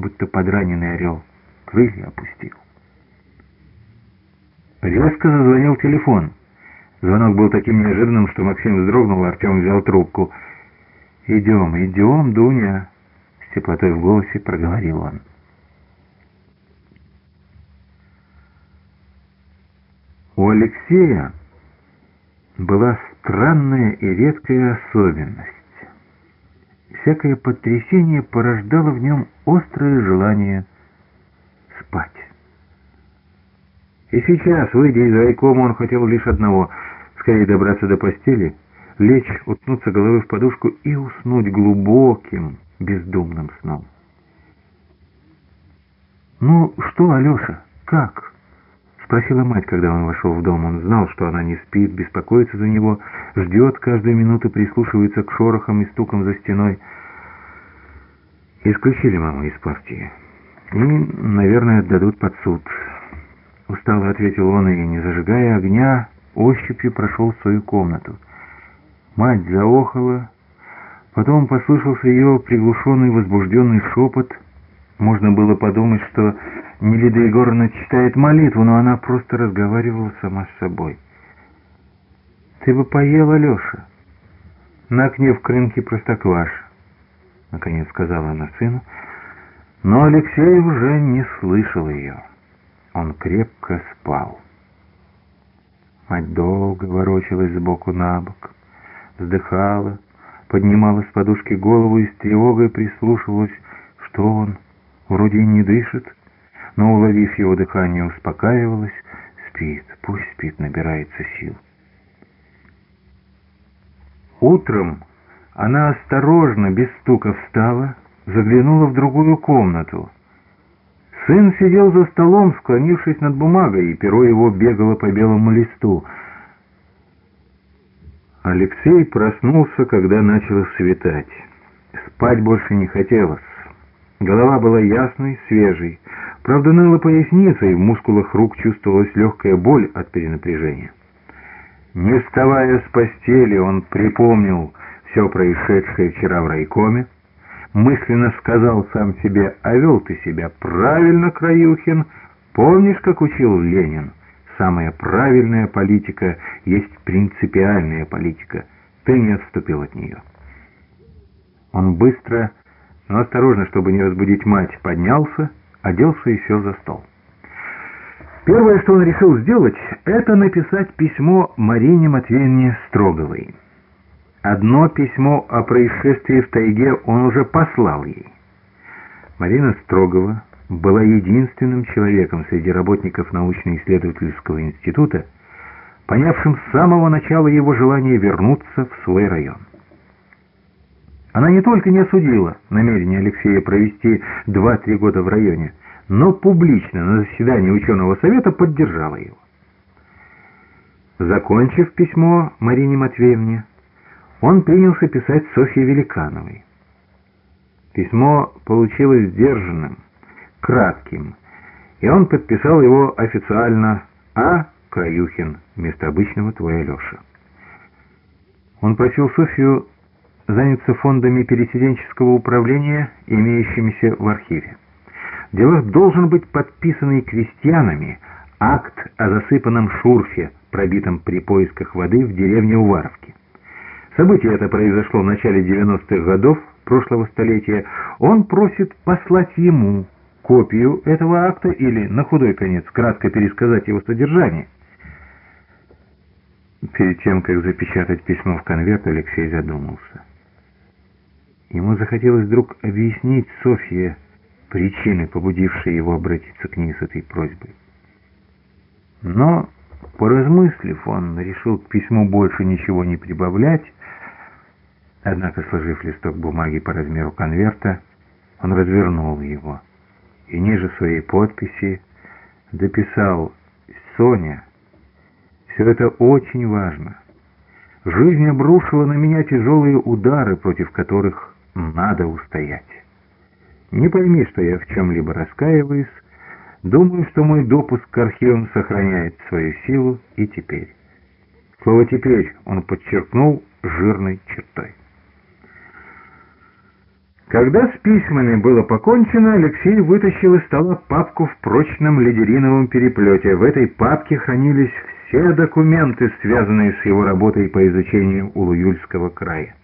будто подраненный орел, крылья опустил. Резко зазвонил телефон. Звонок был таким неожиданным, что Максим вздрогнул, Артем взял трубку. «Идем, идем, Дуня!» С теплотой в голосе проговорил он. У Алексея была странная и редкая особенность. Всякое потрясение порождало в нем острое желание спать. И сейчас, выйдя из райкома, он хотел лишь одного — скорее добраться до постели, лечь, уткнуться головой в подушку и уснуть глубоким, бездумным сном. «Ну что, Алеша, как?» — спросила мать, когда он вошел в дом. Он знал, что она не спит, беспокоится за него, ждет каждую минуту, прислушивается к шорохам и стукам за стеной. Исключили маму из партии. И, наверное, отдадут под суд. Устало ответил он и, не зажигая огня, ощупью прошел в свою комнату. Мать заохала, потом послышался ее приглушенный возбужденный шепот. Можно было подумать, что Нелида Егоровна читает молитву, но она просто разговаривала сама с собой. «Ты бы поел, Алеша?» «На окне в крынке простокваш», — наконец сказала она сыну. Но Алексей уже не слышал ее. Он крепко спал. Мать долго ворочалась сбоку на бок, вздыхала, поднимала с подушки голову и с тревогой прислушивалась, что он вроде и не дышит, но, уловив его дыхание, успокаивалась, спит, пусть спит, набирается сил. Утром она осторожно, без стука встала, заглянула в другую комнату. Сын сидел за столом, склонившись над бумагой, и перо его бегало по белому листу. Алексей проснулся, когда начало светать. Спать больше не хотелось. Голова была ясной, свежей. Правда, ныла поясница, и в мускулах рук чувствовалась легкая боль от перенапряжения. Не вставая с постели, он припомнил все происшедшее вчера в райкоме, мысленно сказал сам себе, а вел ты себя правильно, Краюхин, помнишь, как учил Ленин? Самая правильная политика есть принципиальная политика. Ты не отступил от нее. Он быстро, но осторожно, чтобы не разбудить мать, поднялся, оделся и сел за стол. Первое, что он решил сделать, это написать письмо Марине Матвеевне Строговой. Одно письмо о происшествии в тайге он уже послал ей. Марина Строгова была единственным человеком среди работников научно-исследовательского института, понявшим с самого начала его желание вернуться в свой район. Она не только не осудила намерение Алексея провести 2-3 года в районе, но публично на заседании ученого совета поддержала его. Закончив письмо Марине Матвеевне, он принялся писать Софье Великановой. Письмо получилось сдержанным, кратким, и он подписал его официально «А. Краюхин» вместо обычного «Твой Алеша». Он просил Софью заняться фондами переселенческого управления, имеющимися в архиве. В делах должен быть подписанный крестьянами акт о засыпанном шурфе, пробитом при поисках воды в деревне Уваровки. Событие это произошло в начале 90-х годов прошлого столетия. Он просит послать ему копию этого акта или, на худой конец, кратко пересказать его содержание. Перед тем, как запечатать письмо в конверт, Алексей задумался. Ему захотелось вдруг объяснить Софье причины, побудившие его обратиться к ней с этой просьбой. Но, поразмыслив, он решил к письму больше ничего не прибавлять, Однако, сложив листок бумаги по размеру конверта, он развернул его и ниже своей подписи дописал «Соня, все это очень важно. Жизнь обрушила на меня тяжелые удары, против которых надо устоять. Не пойми, что я в чем-либо раскаиваюсь, думаю, что мой допуск к архивам сохраняет свою силу и теперь». Слово «теперь» он подчеркнул жирной чертой. Когда с письмами было покончено, Алексей вытащил из стола папку в прочном лидериновом переплете. В этой папке хранились все документы, связанные с его работой по изучению Улуюльского края.